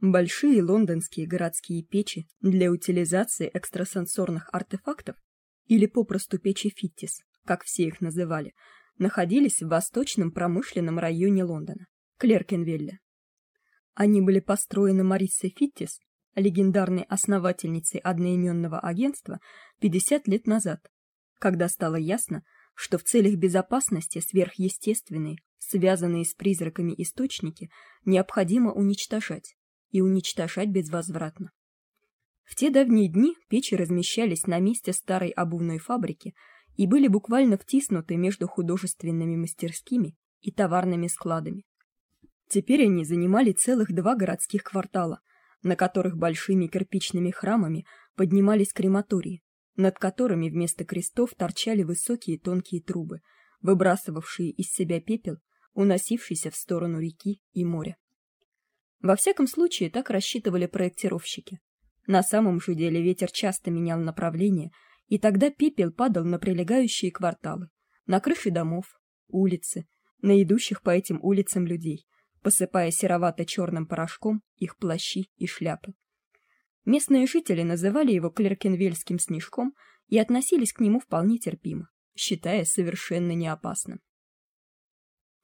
Большие лондонские городские печи для утилизации экстрасенсорных артефактов или попросту печи Фиттис, как все их называли, находились в восточном промышленном районе Лондона, Клеркенвилле. Они были построены Мариссой Фиттис, легендарной основательницей одноименного агентства, 50 лет назад, когда стало ясно, что в целях безопасности сверхъестественные, связанные с призраками источники, необходимо уничтожать и уничтожать безвозвратно. В те давние дни печи размещались на месте старой обувной фабрики и были буквально втиснуты между художественными мастерскими и товарными складами. Теперь они занимали целых два городских квартала, на которых большими кирпичными храмами поднимались крематории, над которыми вместо крестов торчали высокие тонкие трубы, выбрасывавшие из себя пепел, уносившийся в сторону реки и моря. Во всяком случае, так рассчитывали проектировщики. На самом же деле ветер часто менял направление, и тогда пепел падал на прилегающие кварталы, на крыши домов, улицы, на идущих по этим улицам людей, посыпая серовато черным порошком их плащи и шляпы. Местные жители называли его клеркенвельским снежком и относились к нему вполне терпимо, считая совершенно неопасным.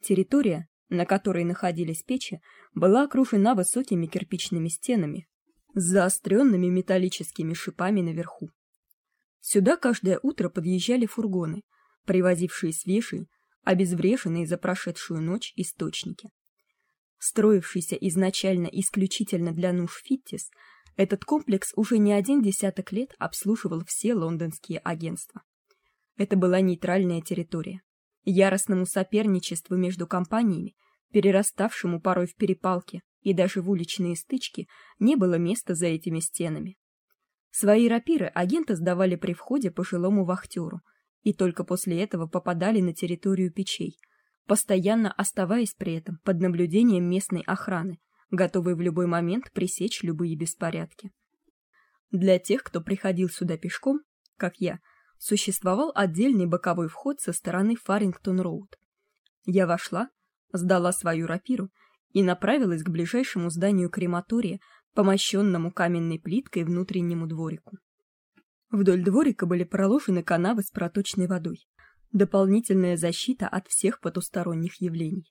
Территория, на которой находились печи, была окружена высокими кирпичными стенами с заостренными металлическими шипами наверху. Сюда каждое утро подъезжали фургоны, привозившие свежие, обезвреженные за прошедшую ночь источники. Строившийся изначально исключительно для нужд Фиттис, этот комплекс уже не один десяток лет обслуживал все лондонские агентства. Это была нейтральная территория. Яростному соперничеству между компаниями, перераставшему порой в перепалки и даже в уличные стычки, не было места за этими стенами. Свои рапиры агенты сдавали при входе пожилому вахтеру и только после этого попадали на территорию печей, постоянно оставаясь при этом под наблюдением местной охраны, готовой в любой момент пресечь любые беспорядки. Для тех, кто приходил сюда пешком, как я, существовал отдельный боковой вход со стороны Фарингтон-роуд. Я вошла, сдала свою рапиру и направилась к ближайшему зданию крематория, помощенному каменной плиткой внутреннему дворику. Вдоль дворика были проложены канавы с проточной водой, дополнительная защита от всех потусторонних явлений.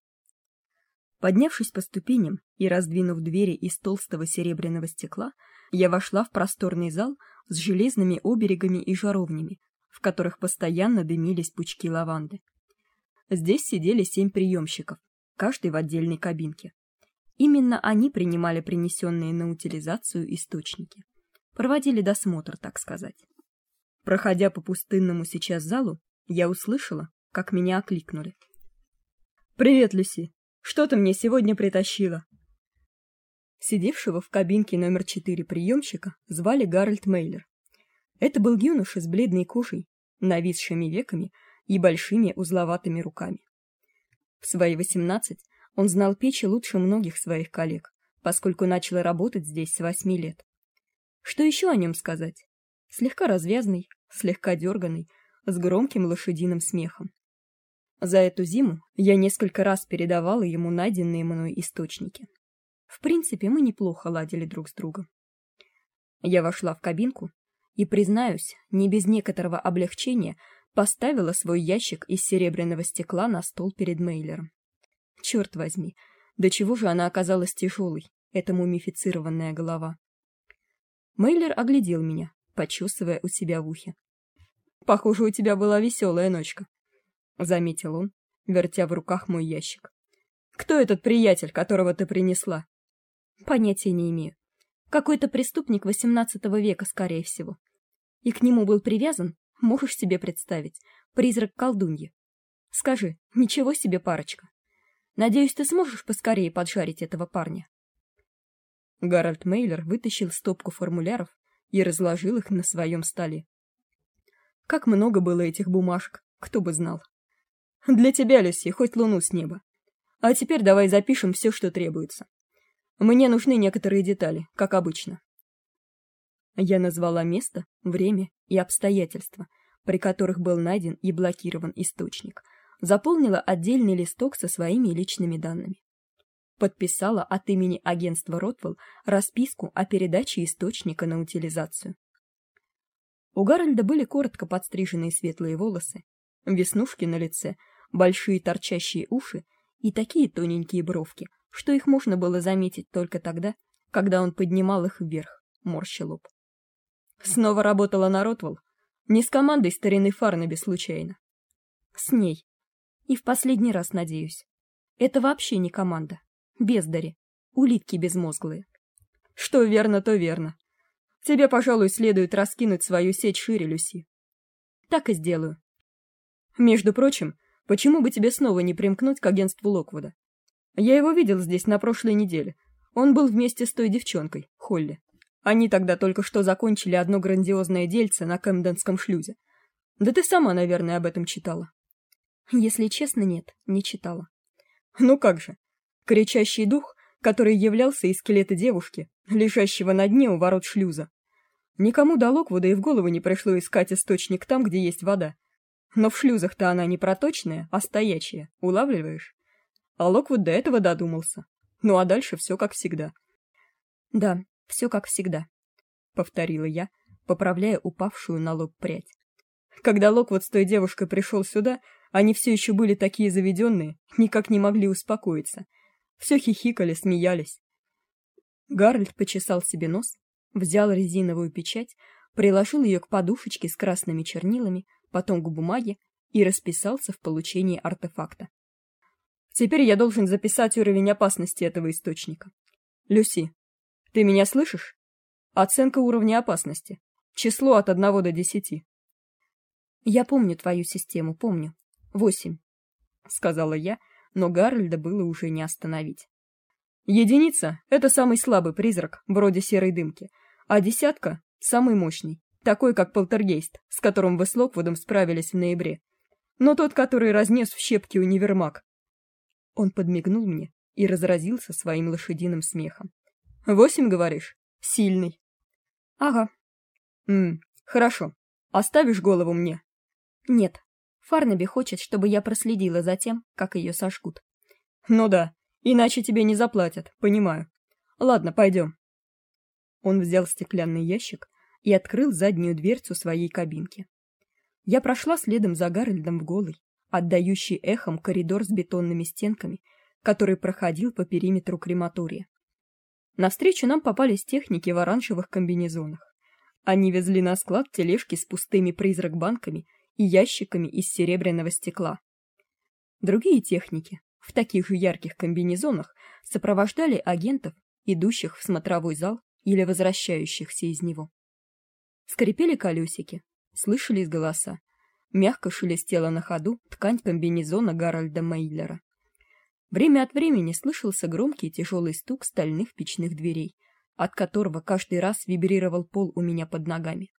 Поднявшись по ступеням и раздвинув двери из толстого серебряного стекла, я вошла в просторный зал с железными оберегами и жаровнями, в которых постоянно дымились пучки лаванды. Здесь сидели семь приемщиков, каждый в отдельной кабинке. Именно они принимали принесенные на утилизацию источники. Проводили досмотр, так сказать. Проходя по пустынному сейчас залу, я услышала, как меня окликнули. «Привет, Люси! Что ты мне сегодня притащила?» Сидевшего в кабинке номер четыре приемщика звали Гарольд Мейлер. Это был юноша с бледной кожей, нависшими веками и большими узловатыми руками. В свои восемнадцать он знал печи лучше многих своих коллег, поскольку начал работать здесь с восьми лет. Что еще о нем сказать? Слегка развязный, слегка дерганый, с громким лошадиным смехом. За эту зиму я несколько раз передавала ему найденные мной источники. В принципе, мы неплохо ладили друг с другом. Я вошла в кабинку и, признаюсь, не без некоторого облегчения поставила свой ящик из серебряного стекла на стол перед Мейлером. Черт возьми, до чего же она оказалась тяжелой, эта мумифицированная голова. Мейлер оглядел меня, почесывая у себя в ухе. Похоже, у тебя была веселая ночка, заметил он, вертя в руках мой ящик. Кто этот приятель, которого ты принесла? Понятия не имею. Какой-то преступник XVIII века, скорее всего и к нему был привязан, можешь себе представить, призрак колдуньи. Скажи, ничего себе парочка. Надеюсь, ты сможешь поскорее поджарить этого парня. Гарольд Мейлер вытащил стопку формуляров и разложил их на своем столе. Как много было этих бумажек, кто бы знал. Для тебя, Люси, хоть луну с неба. А теперь давай запишем все, что требуется. Мне нужны некоторые детали, как обычно. Я назвала место, время и обстоятельства, при которых был найден и блокирован источник, заполнила отдельный листок со своими личными данными. подписала от имени агентства Ротвелл расписку о передаче источника на утилизацию. У Гарольда были коротко подстриженные светлые волосы, веснушки на лице, большие торчащие уши и такие тоненькие бровки, что их можно было заметить только тогда, когда он поднимал их вверх, морща лоб. Снова работала на Ротвелл, не с командой старины Фарнаби случайно. С ней. И в последний раз, надеюсь. Это вообще не команда. Бездари. Улитки безмозглые. Что верно, то верно. Тебе, пожалуй, следует раскинуть свою сеть шире, Люси. Так и сделаю. Между прочим, почему бы тебе снова не примкнуть к агентству Локвуда? Я его видел здесь на прошлой неделе. Он был вместе с той девчонкой, Холли. Они тогда только что закончили одно грандиозное дельце на Кэмденском шлюзе. Да ты сама, наверное, об этом читала. Если честно, нет, не читала. Ну как же? Кричащий дух, который являлся из скелета девушки, лежащего на дне у ворот шлюза. Никому до Локвуда и в голову не пришло искать источник там, где есть вода. Но в шлюзах-то она не проточная, а стоячая, улавливаешь? А Локвуд до этого додумался. Ну а дальше все как всегда. Да, все как всегда, повторила я, поправляя упавшую на лоб прядь. Когда Локвуд с той девушкой пришел сюда, они все еще были такие заведенные, никак не могли успокоиться. Все хихикали, смеялись. Гарольд почесал себе нос, взял резиновую печать, приложил ее к подушечке с красными чернилами, потом к бумаге и расписался в получении артефакта. Теперь я должен записать уровень опасности этого источника. Люси, ты меня слышишь? Оценка уровня опасности. Число от 1 до 10. Я помню твою систему, помню. Восемь, сказала я, но Гарольда было уже не остановить. Единица это самый слабый призрак, вроде серой дымки, а десятка самый мощный, такой как полтергейст, с которым вы с Локвудом справились в ноябре. Но тот, который разнес в щепки универмаг. Он подмигнул мне и разразился своим лошадиным смехом. Восемь, говоришь? Сильный. Ага. М, хорошо. Оставишь голову мне? Нет, Фарнаби хочет, чтобы я проследила за тем, как ее сожгут. Ну да, иначе тебе не заплатят, понимаю. Ладно, пойдем. Он взял стеклянный ящик и открыл заднюю дверцу своей кабинки. Я прошла следом за Гарольдом в голый, отдающий эхом коридор с бетонными стенками, который проходил по периметру крематория. Навстречу нам попались техники в оранжевых комбинезонах. Они везли на склад тележки с пустыми призрак-банками и ящиками из серебряного стекла. Другие техники в таких же ярких комбинезонах сопровождали агентов, идущих в смотровой зал или возвращающихся из него. Скрипели колесики, слышались голоса. Мягко шелестела на ходу ткань комбинезона Гарольда Мейлера. Время от времени слышался громкий тяжелый стук стальных печных дверей, от которого каждый раз вибрировал пол у меня под ногами.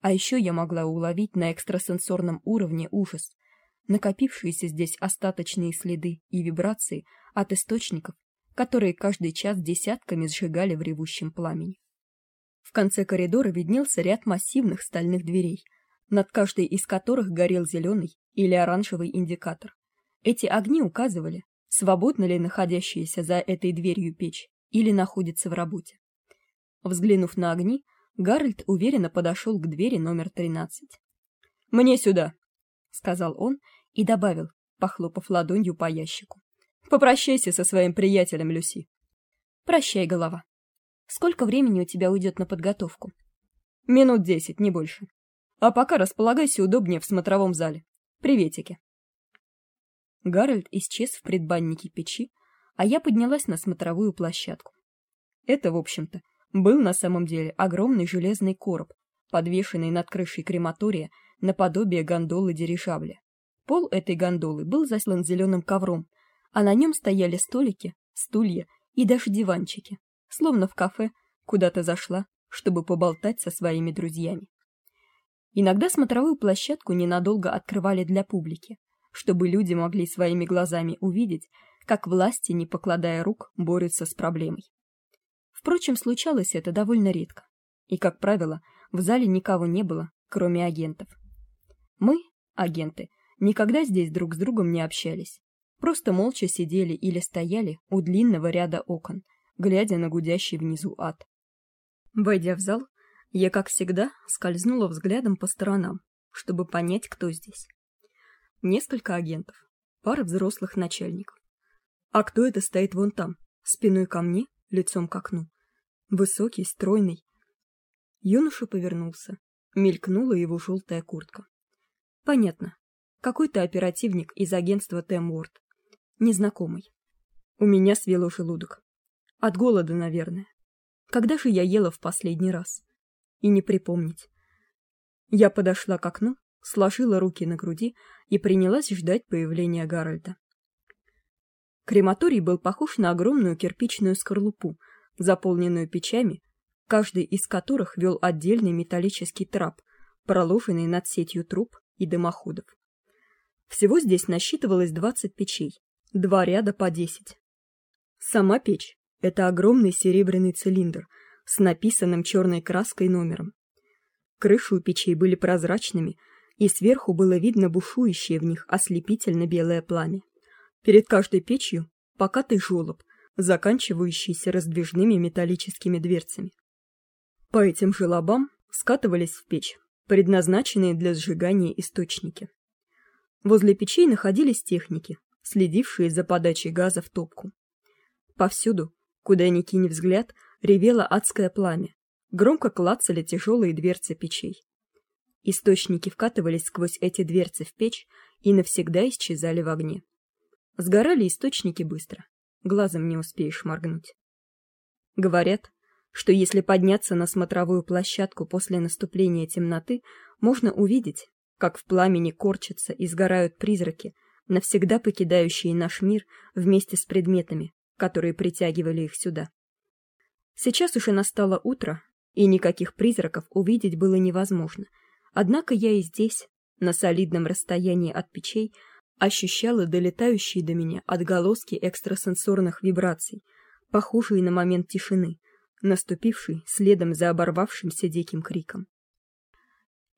А еще я могла уловить на экстрасенсорном уровне ужас, накопившиеся здесь остаточные следы и вибрации от источников, которые каждый час десятками сжигали в ревущем пламени. В конце коридора виднелся ряд массивных стальных дверей, над каждой из которых горел зеленый или оранжевый индикатор. Эти огни указывали, свободна ли находящаяся за этой дверью печь или находится в работе. Взглянув на огни, Гарольд уверенно подошел к двери номер тринадцать. Мне сюда, сказал он и добавил, похлопав ладонью по ящику. Попрощайся со своим приятелем, Люси. Прощай, голова. Сколько времени у тебя уйдет на подготовку? Минут десять, не больше. А пока располагайся удобнее в смотровом зале. Приветики. Гарольд исчез в предбаннике печи, а я поднялась на смотровую площадку. Это, в общем-то, был на самом деле огромный железный короб, подвешенный над крышей крематория наподобие гондолы дирижабля. Пол этой гондолы был застлан зеленым ковром, а на нем стояли столики, стулья и даже диванчики, словно в кафе, куда то зашла, чтобы поболтать со своими друзьями. Иногда смотровую площадку ненадолго открывали для публики, чтобы люди могли своими глазами увидеть, как власти, не покладая рук, борются с проблемой. Впрочем, случалось это довольно редко. И, как правило, в зале никого не было, кроме агентов. Мы, агенты, никогда здесь друг с другом не общались. просто молча сидели или стояли у длинного ряда окон, глядя на гудящий внизу ад. Войдя в зал, я, как всегда, скользнула взглядом по сторонам, чтобы понять, кто здесь. Несколько агентов, пара взрослых начальников. А кто это стоит вон там, спиной ко мне, лицом к окну? Высокий, стройный. Юноша повернулся. Мелькнула его желтая куртка. Понятно. Какой-то оперативник из агентства Темворд. Незнакомый. У меня свело желудок. От голода, наверное. Когда же я ела в последний раз? И не припомнить. Я подошла к окну, сложила руки на груди и принялась ждать появления Гарольда. Крематорий был похож на огромную кирпичную скорлупу, заполненную печами, каждый из которых вел отдельный металлический трап, проложенный над сетью труб и дымоходов. Всего здесь насчитывалось 20 печей, два ряда по 10. Сама печь это огромный серебряный цилиндр с написанным черной краской номером. Крыши у печей были прозрачными, и сверху было видно бушующее в них ослепительно белое пламя. Перед каждой печью покатый желоб, заканчивающийся раздвижными металлическими дверцами. По этим желобам скатывались в печь предназначенные для сжигания источники. Возле печей находились техники, следившие за подачей газа в топку. Повсюду Куда ни кинь взгляд, ревело адское пламя. Громко клацали тяжелые дверцы печей. Источники вкатывались сквозь эти дверцы в печь и навсегда исчезали в огне. Сгорали источники быстро. Глазом не успеешь моргнуть. Говорят, что если подняться на смотровую площадку после наступления темноты, можно увидеть, как в пламени корчатся и сгорают призраки, навсегда покидающие наш мир вместе с предметами, которые притягивали их сюда. Сейчас уже настало утро, и никаких призраков увидеть было невозможно. Однако я и здесь, на солидном расстоянии от печей, ощущала долетающие до меня отголоски экстрасенсорных вибраций, похожие на момент тишины, наступивший следом за оборвавшимся диким криком.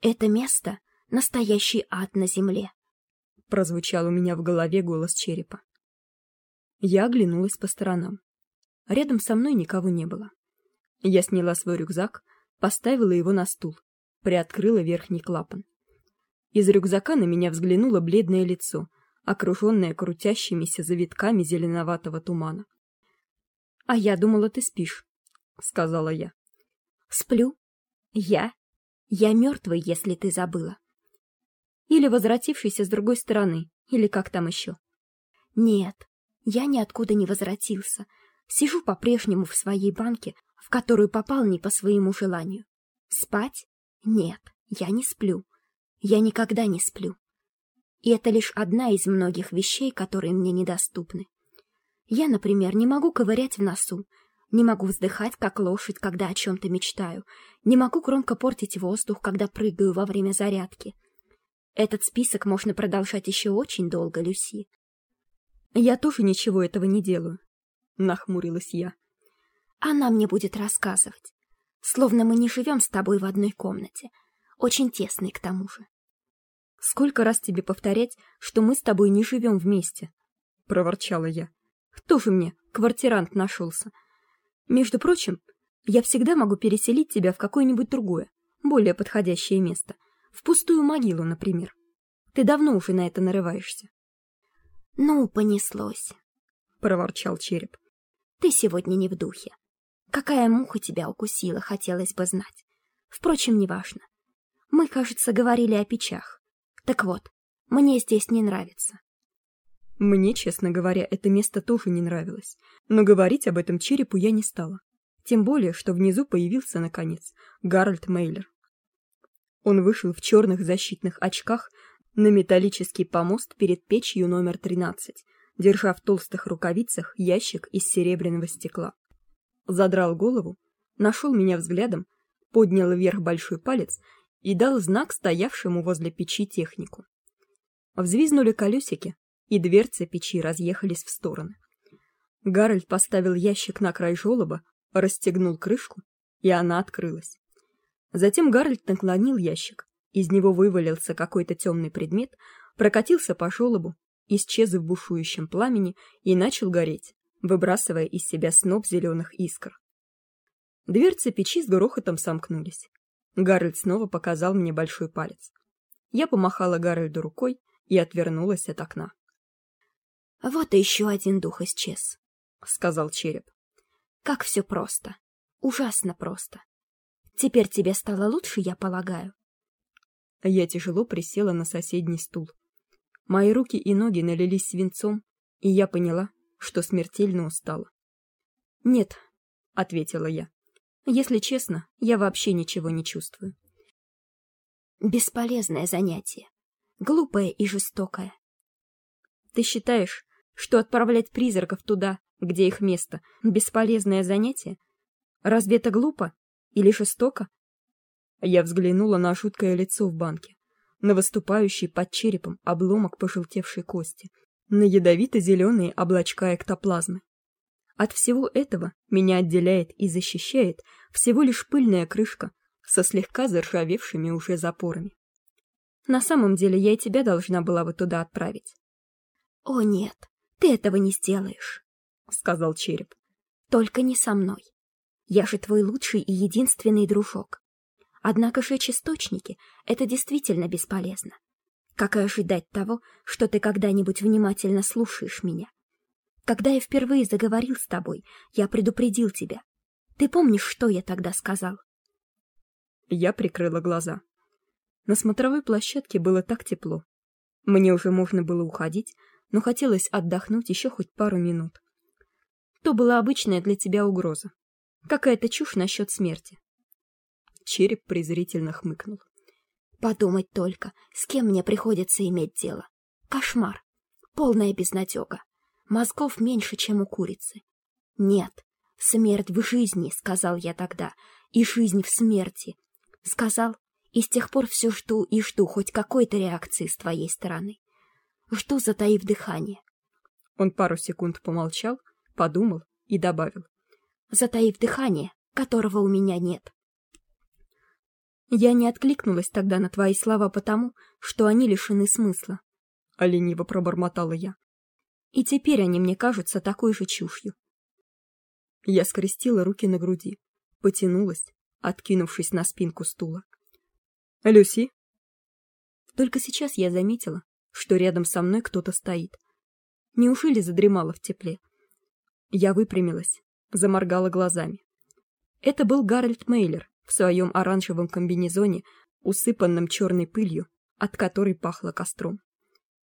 Это место настоящий ад на земле, прозвучал у меня в голове голос черепа. Я оглянулась по сторонам. Рядом со мной никого не было. Я сняла свой рюкзак, поставила его на стул, приоткрыла верхний клапан. Из рюкзака на меня взглянуло бледное лицо, окруженное крутящимися завитками зеленоватого тумана. А я думала, ты спишь, сказала я. Сплю? Я? Я мертвый, если ты забыла. Или возвратившийся с другой стороны, или как там еще. Нет, я ниоткуда не возвратился. Сижу по-прежнему в своей банке, в которую попал не по своему желанию. Спать? Нет, я не сплю. Я никогда не сплю. И это лишь одна из многих вещей, которые мне недоступны. Я, например, не могу ковырять в носу, не могу вздыхать, как лошадь, когда о чем-то мечтаю, не могу громко портить воздух, когда прыгаю во время зарядки. Этот список можно продолжать еще очень долго, Люси. Я тоже ничего этого не делаю, нахмурилась я. Она мне будет рассказывать, словно мы не живем с тобой в одной комнате, очень тесной к тому же. Сколько раз тебе повторять, что мы с тобой не живем вместе, проворчала я. Кто же мне квартирант нашелся? Между прочим, я всегда могу переселить тебя в какое-нибудь другое, более подходящее место, в пустую могилу, например. Ты давно уже на это нарываешься. Ну, понеслось, проворчал череп. Ты сегодня не в духе. Какая муха тебя укусила, хотелось бы знать. Впрочем, неважно. Мы, кажется, говорили о печах. Так вот, мне здесь не нравится. Мне, честно говоря, это место тоже не нравилось, но говорить об этом черепу я не стала. Тем более, что внизу появился наконец Гарольд Мейлер. Он вышел в черных защитных очках на металлический помост перед печью номер 13, держа в толстых рукавицах ящик из серебряного стекла. Задрал голову, нашел меня взглядом, поднял вверх большой палец и дал знак стоявшему возле печи технику. Взвизнули колесики, и дверцы печи разъехались в стороны. Гарольд поставил ящик на край желоба, расстегнул крышку, и она открылась. Затем Гарольд наклонил ящик, из него вывалился какой-то темный предмет, прокатился по желобу исчез в бушующем пламени и начал гореть, выбрасывая из себя сноп зеленых искр. Дверцы печи с грохотом сомкнулись. Гарольд снова показал мне большой палец. Я помахала Гарольду рукой и отвернулась от окна. «Вот и еще один дух исчез», — сказал череп. «Как все просто. Ужасно просто. Теперь тебе стало лучше, я полагаю?» Я тяжело присела на соседний стул. Мои руки и ноги налились свинцом, и я поняла, что смертельно устала. «Нет», — ответила я. «Если честно, я вообще ничего не чувствую». «Бесполезное занятие. Глупое и жестокое». «Ты считаешь, что отправлять призраков туда, где их место, бесполезное занятие? Разве это глупо или жестоко?» Я взглянула на жуткое лицо в банке, на выступающий под черепом обломок пожелтевшей кости, на ядовито-зеленые облачка эктоплазмы. От всего этого меня отделяет и защищает всего лишь пыльная крышка со слегка заржавевшими уже запорами. На самом деле я и тебя должна была бы туда отправить. — О нет, ты этого не сделаешь, — сказал череп. — Только не со мной. Я же твой лучший и единственный дружок. Однако жечь источники — это действительно бесполезно. Как и ожидать того, что ты когда-нибудь внимательно слушаешь меня. Когда я впервые заговорил с тобой, я предупредил тебя. Ты помнишь, что я тогда сказал? Я прикрыла глаза. На смотровой площадке было так тепло. Мне уже можно было уходить, но хотелось отдохнуть еще хоть пару минут. То была обычная для тебя угроза. Какая-то чушь насчет смерти. Череп презрительно хмыкнул. Подумать только, с кем мне приходится иметь дело. Кошмар. Полная безнадега. Мозгов меньше, чем у курицы. Нет, смерть в жизни, сказал я тогда, и жизнь в смерти. Сказал, и с тех пор все жду и жду хоть какой-то реакции с твоей стороны. Жду, затаив дыхание. Он пару секунд помолчал, подумал и добавил. Затаив дыхание, которого у меня нет. Я не откликнулась тогда на твои слова потому, что они лишены смысла. А лениво пробормотала я. И теперь они мне кажутся такой же чушью. Я скрестила руки на груди, потянулась, откинувшись на спинку стула. «Люси?» Только сейчас я заметила, что рядом со мной кто-то стоит. Неужели задремала в тепле? Я выпрямилась, заморгала глазами. Это был Гарольд Мейлер, в своем оранжевом комбинезоне, усыпанном черной пылью, от которой пахло костром.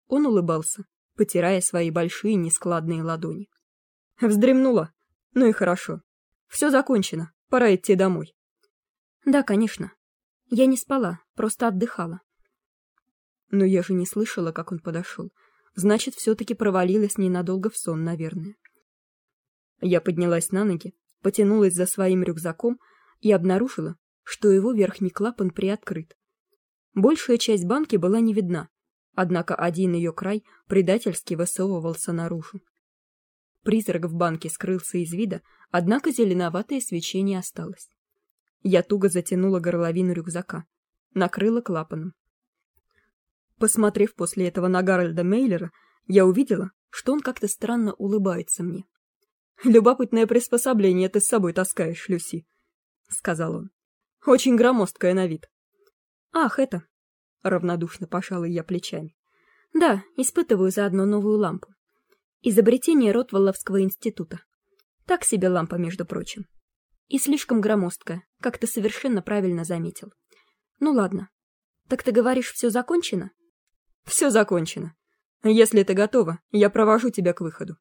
Он улыбался, потирая свои большие нескладные ладони. Вздремнула. Ну и хорошо. Все закончено. Пора идти домой. Да, конечно. Я не спала, просто отдыхала. Но я же не слышала, как он подошел. Значит, все-таки провалилась ненадолго в сон, наверное. Я поднялась на ноги, потянулась за своим рюкзаком, и обнаружила, что его верхний клапан приоткрыт. Большая часть банки была не видна, однако один ее край предательски высовывался наружу. Призрак в банке скрылся из вида, однако зеленоватое свечение осталось. Я туго затянула горловину рюкзака, накрыла клапаном. Посмотрев после этого на Гарольда Мейлера, я увидела, что он как-то странно улыбается мне. «Любопытное приспособление ты с собой таскаешь, Люси», — сказал он. «Очень громоздкая на вид». «Ах, это...» — равнодушно пожала я плечами. «Да, испытываю заодно новую лампу. Изобретение Ротвелловского института. Так себе лампа, между прочим. И слишком громоздкая, как ты совершенно правильно заметил. Ну ладно. Так ты говоришь, все закончено?» «Все закончено. Если ты готова, я провожу тебя к выходу».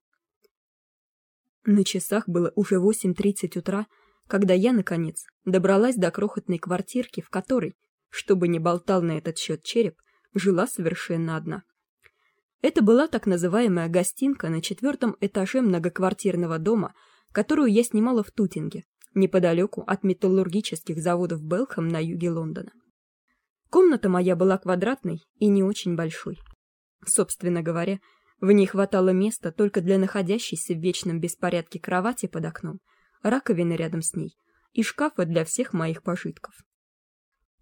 На часах было уже восемь тридцать утра, когда я, наконец, добралась до крохотной квартирки, в которой, чтобы не болтал на этот счет череп, жила совершенно одна. Это была так называемая гостинка на четвертом этаже многоквартирного дома, которую я снимала в Тутинге, неподалеку от металлургических заводов Белхэм на юге Лондона. Комната моя была квадратной и не очень большой. Собственно говоря, в ней хватало места только для находящейся в вечном беспорядке кровати под окном — раковины рядом с ней и шкафа для всех моих пожитков.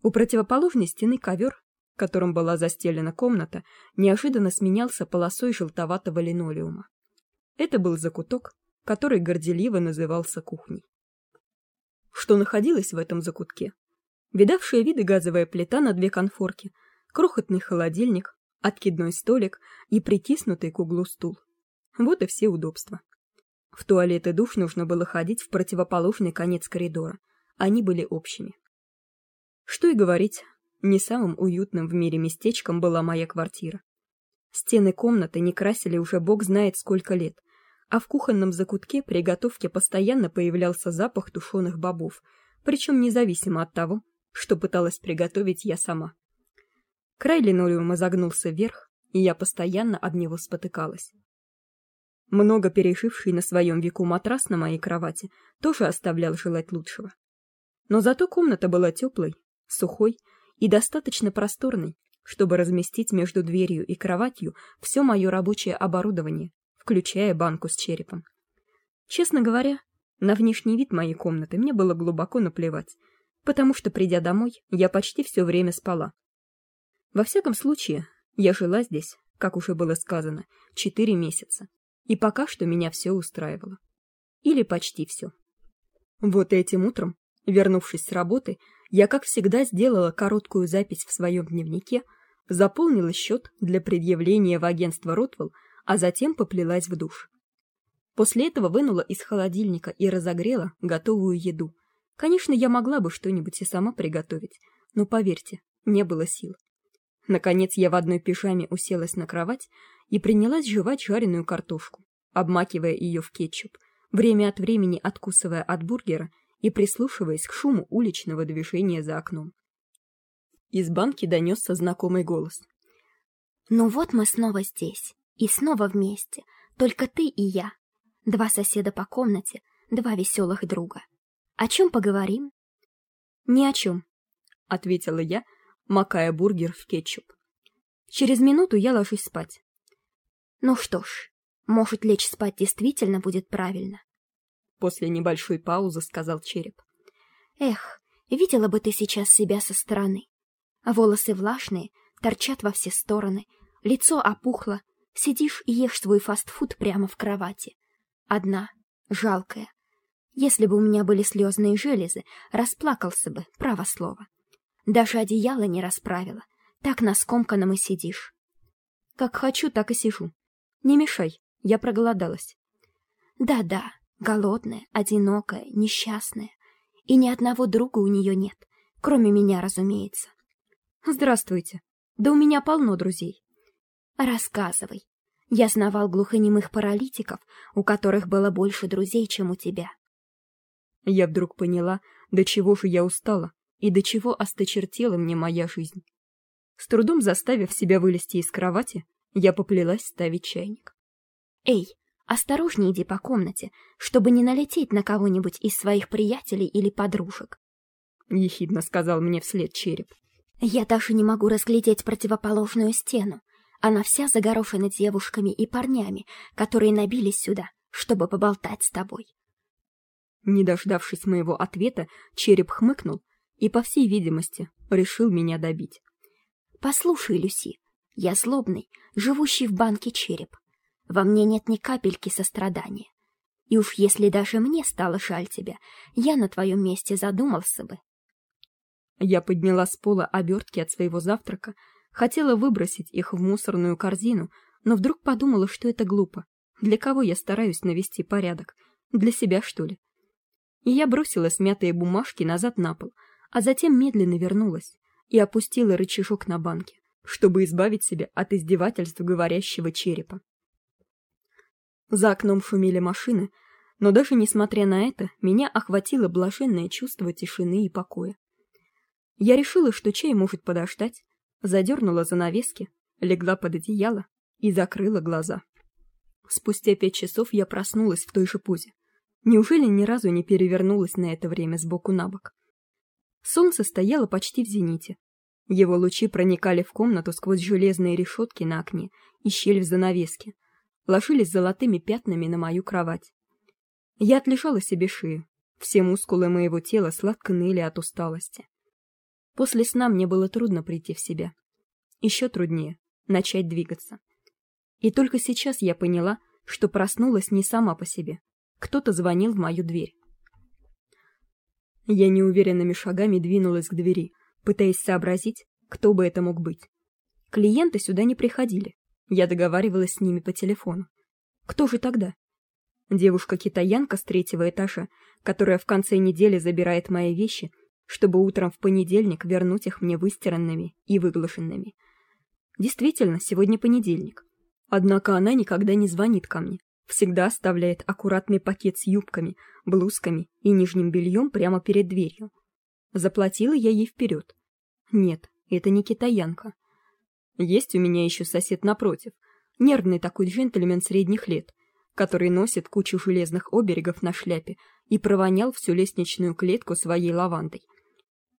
У противоположной стены ковер, которым была застелена комната, неожиданно сменялся полосой желтоватого линолеума. Это был закуток, который горделиво назывался кухней. Что находилось в этом закутке? Видавшая виды газовая плита на две конфорки, крохотный холодильник, откидной столик и притиснутый к углу стул. Вот и все удобства. В туалет и душ нужно было ходить в противоположный конец коридора. Они были общими. Что и говорить, не самым уютным в мире местечком была моя квартира. Стены комнаты не красили уже бог знает сколько лет, а в кухонном закутке при готовке постоянно появлялся запах тушеных бобов, причем независимо от того, что пыталась приготовить я сама. Край линолеума загнулся вверх, и я постоянно об него спотыкалась. Много переживший на своем веку матрас на моей кровати тоже оставлял желать лучшего. Но зато комната была теплой, сухой и достаточно просторной, чтобы разместить между дверью и кроватью все мое рабочее оборудование, включая банку с черепом. Честно говоря, на внешний вид моей комнаты мне было глубоко наплевать, потому что, придя домой, я почти все время спала. Во всяком случае, я жила здесь, как уже было сказано, четыре месяца, и пока что меня все устраивало. Или почти все. Вот этим утром, вернувшись с работы, я, как всегда, сделала короткую запись в своем дневнике, заполнила счет для предъявления в агентство Ротвелл, а затем поплелась в душ. После этого вынула из холодильника и разогрела готовую еду. Конечно, я могла бы что-нибудь и сама приготовить, но поверьте, не было сил. Наконец я в одной пижаме уселась на кровать и принялась жевать жареную картошку, обмакивая ее в кетчуп, время от времени откусывая от бургера и прислушиваясь к шуму уличного движения за окном. Из банки донесся знакомый голос. «Ну вот мы снова здесь, и снова вместе, только ты и я. Два соседа по комнате, два веселых друга. О чем поговорим?» «Ни о чем», — ответила я, макая бургер в кетчуп. «Через минуту я ложусь спать». «Ну что ж, может, лечь спать действительно будет правильно после небольшой паузы сказал череп. Эх, видела бы ты сейчас себя со стороны. Волосы влажные, торчат во все стороны, лицо опухло, сидишь и ешь свой фастфуд прямо в кровати. Одна, жалкая. Если бы у меня были слезные железы, расплакался бы, право слово. Даже одеяло не расправила. Так на скомканном и сидишь. Как хочу, так и сижу. Не мешай, я проголодалась. Да-да, Голодная, одинокая, несчастная. И ни одного друга у нее нет, кроме меня, разумеется. Здравствуйте. Да у меня полно друзей. Рассказывай. Я знавал глухонемых паралитиков, у которых было больше друзей, чем у тебя. Я вдруг поняла, до чего же я устала и до чего осточертела мне моя жизнь. С трудом заставив себя вылезти из кровати, я поплелась ставить чайник. Эй, Осторожнее иди по комнате, чтобы не налететь на кого-нибудь из своих приятелей или подружек. Ехидно сказал мне вслед череп. Я даже не могу разглядеть противоположную стену. Она вся загорошена девушками и парнями, которые набились сюда, чтобы поболтать с тобой. Не дождавшись моего ответа, череп хмыкнул и, по всей видимости, решил меня добить. Послушай, Люси, я злобный, живущий в банке череп. Во мне нет ни капельки сострадания. И уж если даже мне стало жаль тебя, я на твоем месте задумался бы. Я подняла с пола обертки от своего завтрака, хотела выбросить их в мусорную корзину, но вдруг подумала, что это глупо. Для кого я стараюсь навести порядок? Для себя, что ли? И я бросила смятые бумажки назад на пол, а затем медленно вернулась и опустила рычажок на банке, чтобы избавить себя от издевательств говорящего черепа. За окном шумели машины, но даже несмотря на это, меня охватило блаженное чувство тишины и покоя. Я решила, что чай может подождать, задернула занавески, легла под одеяло и закрыла глаза. Спустя пять часов я проснулась в той же позе. Неужели ни разу не перевернулась на это время с боку на бок? Солнце стояло почти в зените. Его лучи проникали в комнату сквозь железные решетки на окне и щель в занавеске, ложились золотыми пятнами на мою кровать. Я отлежала себе шею. Все мускулы моего тела сладко ныли от усталости. После сна мне было трудно прийти в себя. еще труднее начать двигаться. И только сейчас я поняла, что проснулась не сама по себе. Кто-то звонил в мою дверь. Я неуверенными шагами двинулась к двери, пытаясь сообразить, кто бы это мог быть. Клиенты сюда не приходили. Я договаривалась с ними по телефону. Кто же тогда? Девушка-китаянка с третьего этажа, которая в конце недели забирает мои вещи, чтобы утром в понедельник вернуть их мне выстиранными и выглаженными. Действительно, сегодня понедельник. Однако она никогда не звонит ко мне, всегда оставляет аккуратный пакет с юбками, блузками и нижним бельем прямо перед дверью. Заплатила я ей вперед. Нет, это не китаянка. Есть у меня еще сосед напротив, нервный такой джентльмен средних лет, который носит кучу железных оберегов на шляпе и провонял всю лестничную клетку своей лавандой.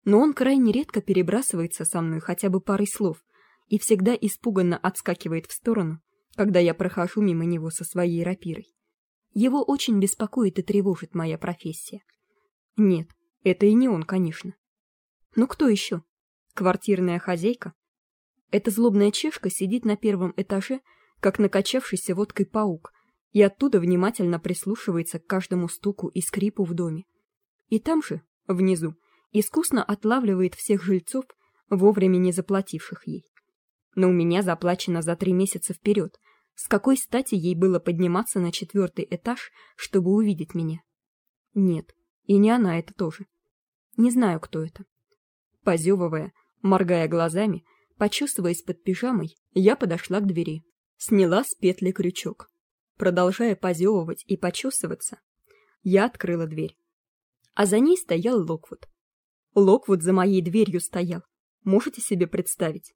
Но он крайне редко перебрасывается со мной хотя бы парой слов и всегда испуганно отскакивает в сторону, когда я прохожу мимо него со своей рапирой. Его очень беспокоит и тревожит моя профессия. Нет, это и не он, конечно. Ну кто еще? Квартирная хозяйка? Эта злобная чешка сидит на первом этаже, как накачавшийся водкой паук, и оттуда внимательно прислушивается к каждому стуку и скрипу в доме. И там же, внизу, искусно отлавливает всех жильцов, вовремя не заплативших ей. Но у меня заплачено за три месяца вперед, с какой стати ей было подниматься на четвертый этаж, чтобы увидеть меня? Нет, и не она это тоже. Не знаю, кто это. Позевывая, моргая глазами, почувствуясь под пижамой, я подошла к двери, сняла с петли крючок. Продолжая позевывать и почесываться, я открыла дверь. А за ней стоял Локвуд. Локвуд за моей дверью стоял. Можете себе представить?